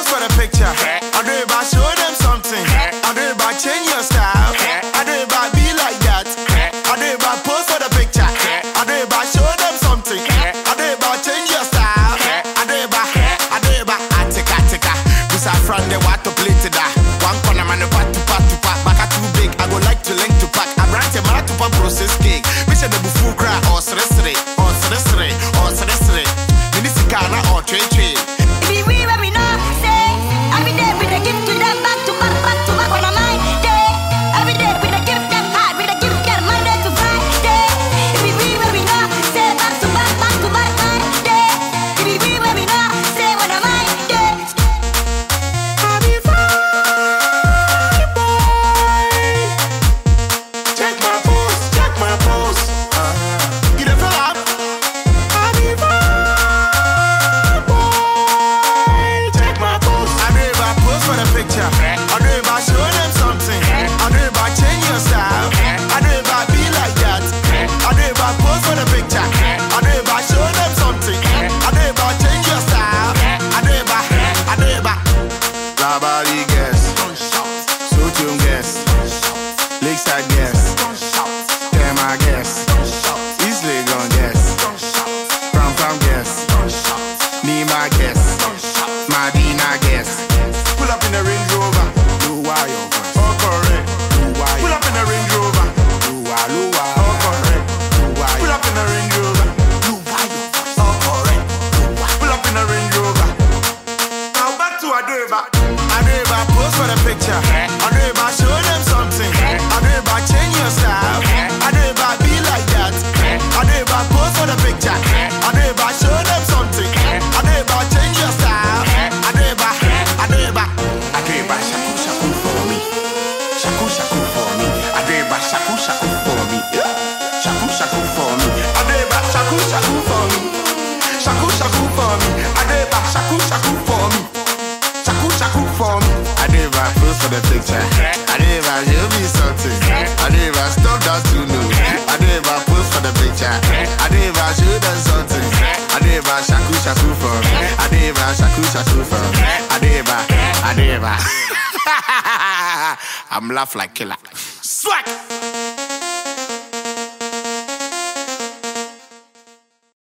pose for the picture. I do it by show them something. I do it by change your style. I do it by be like that. I do it by pose for the picture. I do it by show them something. I do it by change your style. I do it by, I do it by atika atika. This I friend they want to play to that. One corner man pat to pack to pack, Back too big. I go like to link to pack. I brand a man to process cake. Bitch and the bufu cry or sere sere or sere sere or sere sere. Mini sikana or trade trade. culture. I know about show them something. I know about change your style. I know about be like that. I know about pose for the picture. I know about show them something. I know about change your style. I know about, I know about. Rabali guess, Sotium guess, Lakeside guess, Tema guess, East Legon guess, Pam Pam guess, Nima guess, Madina guess. Pull up in the Range Rover, your voice. Oh correct, Luwa Pull up in the Range Rover, correct, Pull up in Range Rover. Now back to for the picture. Show them something. Change your shaku shaku for me. Shaku shaku for me. Adeba, pose for the picture. I Adeba, you be something. Adeba, stop that to know. Adeba, pose for the picture. I Adeba, show them something. Adeba, shaku shaku for me. Adeba, shaku shaku for me. Adeba, Adeba. I'm laugh like killer. Swag.